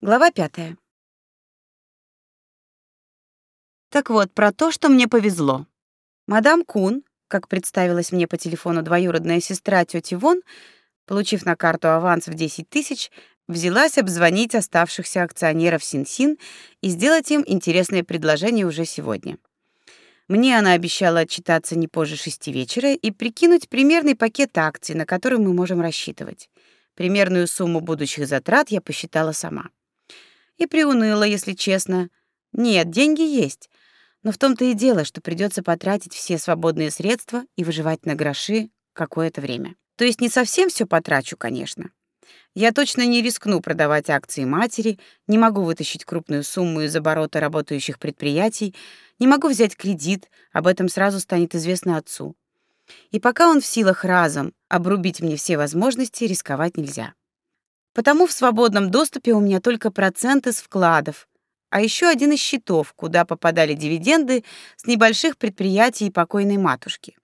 Глава пятая. Так вот, про то, что мне повезло. Мадам Кун, как представилась мне по телефону двоюродная сестра тети Вон, получив на карту аванс в 10 тысяч, взялась обзвонить оставшихся акционеров Синсин и сделать им интересное предложение уже сегодня. Мне она обещала отчитаться не позже шести вечера и прикинуть примерный пакет акций, на который мы можем рассчитывать. Примерную сумму будущих затрат я посчитала сама и приуныла, если честно. Нет, деньги есть, но в том-то и дело, что придется потратить все свободные средства и выживать на гроши какое-то время. То есть не совсем все потрачу, конечно. Я точно не рискну продавать акции матери, не могу вытащить крупную сумму из оборота работающих предприятий, не могу взять кредит, об этом сразу станет известно отцу. И пока он в силах разом обрубить мне все возможности, рисковать нельзя. Потому в свободном доступе у меня только проценты с вкладов, а еще один из счетов, куда попадали дивиденды с небольших предприятий покойной матушки.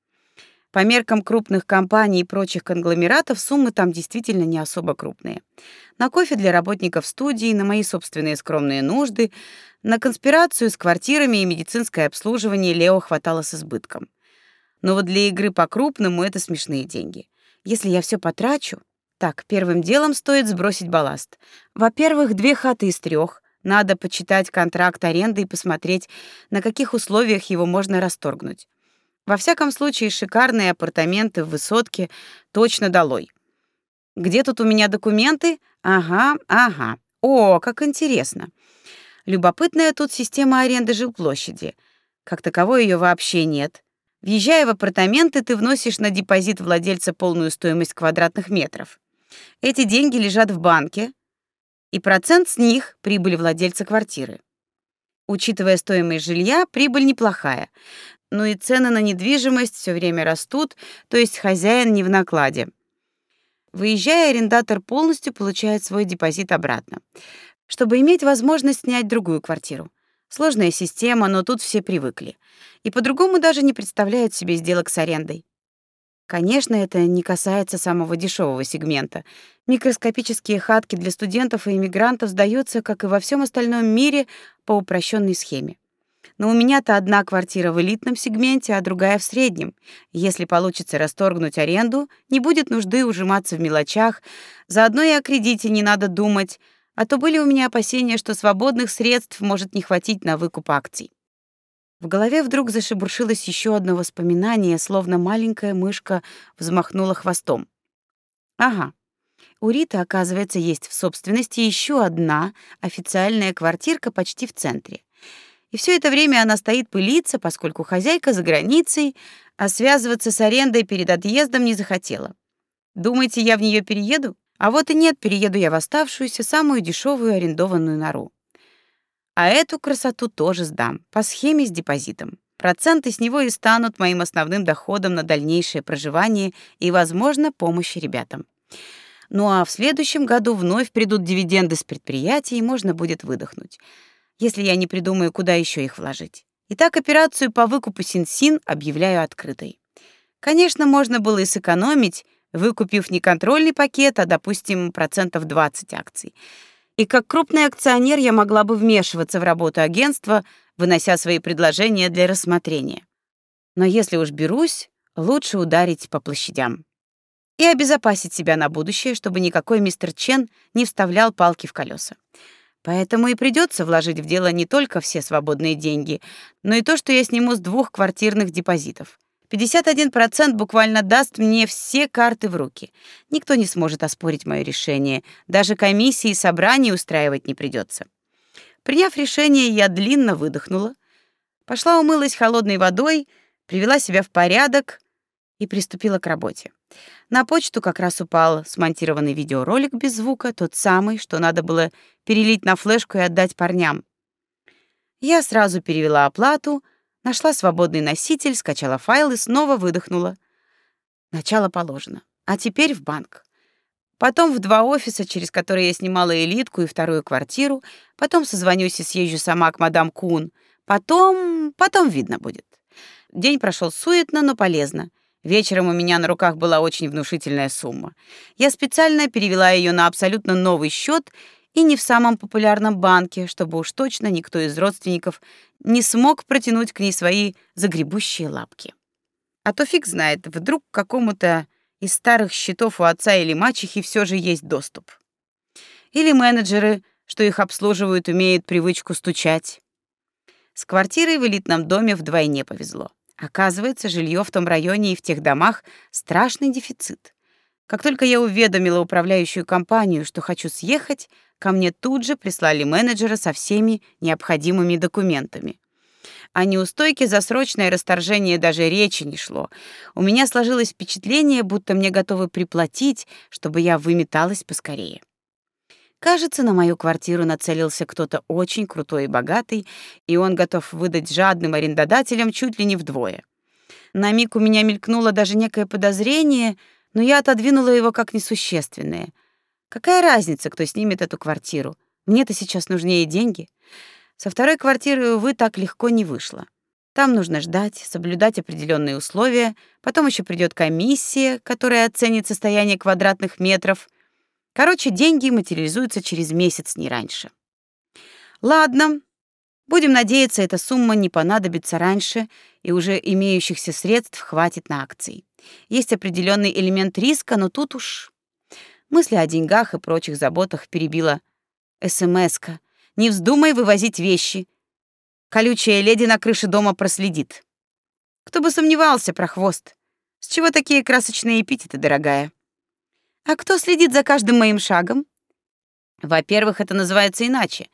По меркам крупных компаний и прочих конгломератов суммы там действительно не особо крупные. На кофе для работников студии, на мои собственные скромные нужды, на конспирацию с квартирами и медицинское обслуживание Лео хватало с избытком. Но вот для игры по-крупному это смешные деньги. Если я все потрачу, так, первым делом стоит сбросить балласт. Во-первых, две хаты из трех. Надо почитать контракт аренды и посмотреть, на каких условиях его можно расторгнуть. Во всяком случае, шикарные апартаменты в высотке точно долой. Где тут у меня документы? Ага, ага. О, как интересно. Любопытная тут система аренды жилплощади. Как таковой ее вообще нет. Въезжая в апартаменты, ты вносишь на депозит владельца полную стоимость квадратных метров. Эти деньги лежат в банке, и процент с них — прибыль владельца квартиры. Учитывая стоимость жилья, прибыль неплохая, но и цены на недвижимость все время растут, то есть хозяин не в накладе. Выезжая, арендатор полностью получает свой депозит обратно, чтобы иметь возможность снять другую квартиру. Сложная система, но тут все привыкли. И по-другому даже не представляют себе сделок с арендой. Конечно, это не касается самого дешевого сегмента. Микроскопические хатки для студентов и иммигрантов сдаются, как и во всем остальном мире, по упрощенной схеме. Но у меня-то одна квартира в элитном сегменте, а другая в среднем. Если получится расторгнуть аренду, не будет нужды ужиматься в мелочах, заодно и о кредите не надо думать, а то были у меня опасения, что свободных средств может не хватить на выкуп акций. В голове вдруг зашебуршилось еще одно воспоминание, словно маленькая мышка взмахнула хвостом. Ага. У Риты, оказывается, есть в собственности еще одна официальная квартирка почти в центре. И все это время она стоит пылиться, поскольку хозяйка за границей, а связываться с арендой перед отъездом не захотела. Думаете, я в нее перееду? А вот и нет, перееду я в оставшуюся самую дешевую арендованную нору. А эту красоту тоже сдам, по схеме с депозитом. Проценты с него и станут моим основным доходом на дальнейшее проживание и, возможно, помощь ребятам. Ну а в следующем году вновь придут дивиденды с предприятий, и можно будет выдохнуть, если я не придумаю, куда еще их вложить. Итак, операцию по выкупу Синсин объявляю открытой. Конечно, можно было и сэкономить, выкупив не контрольный пакет, а, допустим, процентов 20 акций и как крупный акционер я могла бы вмешиваться в работу агентства, вынося свои предложения для рассмотрения. Но если уж берусь, лучше ударить по площадям и обезопасить себя на будущее, чтобы никакой мистер Чен не вставлял палки в колеса. Поэтому и придется вложить в дело не только все свободные деньги, но и то, что я сниму с двух квартирных депозитов. 51% буквально даст мне все карты в руки. Никто не сможет оспорить мое решение, даже комиссии и собраний устраивать не придется. Приняв решение, я длинно выдохнула, пошла умылась холодной водой, привела себя в порядок и приступила к работе. На почту как раз упал смонтированный видеоролик без звука, тот самый, что надо было перелить на флешку и отдать парням. Я сразу перевела оплату — Нашла свободный носитель, скачала файл и снова выдохнула. Начало положено. А теперь в банк. Потом в два офиса, через которые я снимала элитку и вторую квартиру. Потом созвонюсь и съезжу сама к мадам Кун. Потом... потом видно будет. День прошел суетно, но полезно. Вечером у меня на руках была очень внушительная сумма. Я специально перевела ее на абсолютно новый счет и не в самом популярном банке, чтобы уж точно никто из родственников не смог протянуть к ней свои загребущие лапки. А то фиг знает, вдруг к какому-то из старых счетов у отца или мачехи все же есть доступ. Или менеджеры, что их обслуживают, умеют привычку стучать. С квартирой в элитном доме вдвойне повезло. Оказывается, жилье в том районе и в тех домах страшный дефицит. Как только я уведомила управляющую компанию, что хочу съехать, ко мне тут же прислали менеджера со всеми необходимыми документами. О неустойке за срочное расторжение даже речи не шло. У меня сложилось впечатление, будто мне готовы приплатить, чтобы я выметалась поскорее. Кажется, на мою квартиру нацелился кто-то очень крутой и богатый, и он готов выдать жадным арендодателям чуть ли не вдвое. На миг у меня мелькнуло даже некое подозрение, но я отодвинула его как несущественное. Какая разница, кто снимет эту квартиру? Мне-то сейчас нужнее деньги. Со второй квартиры, увы, так легко не вышло. Там нужно ждать, соблюдать определенные условия, потом еще придет комиссия, которая оценит состояние квадратных метров, Короче, деньги материализуются через месяц, не раньше. Ладно, будем надеяться, эта сумма не понадобится раньше, и уже имеющихся средств хватит на акции. Есть определенный элемент риска, но тут уж мысли о деньгах и прочих заботах перебила СМСка. Не вздумай вывозить вещи. Колючая леди на крыше дома проследит. Кто бы сомневался про хвост. С чего такие красочные эпитеты, дорогая? А кто следит за каждым моим шагом? Во-первых, это называется иначе.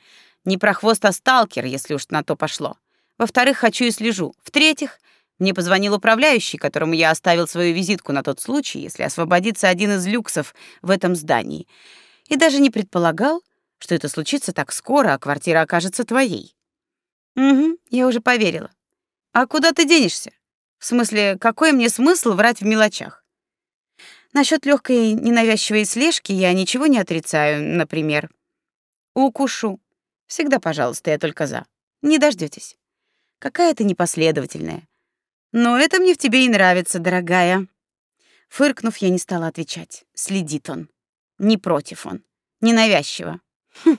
Не про хвост, а сталкер, если уж на то пошло. Во-вторых, хочу и слежу. В-третьих, мне позвонил управляющий, которому я оставил свою визитку на тот случай, если освободится один из люксов в этом здании. И даже не предполагал, что это случится так скоро, а квартира окажется твоей. Угу, я уже поверила. А куда ты денешься? В смысле, какой мне смысл врать в мелочах? Насчет легкой ненавязчивой слежки я ничего не отрицаю, например. Укушу. Всегда, пожалуйста, я только за. Не дождётесь. Какая ты непоследовательная. Но это мне в тебе и нравится, дорогая. Фыркнув, я не стала отвечать. Следит он. Не против он. Ненавязчиво. Хм.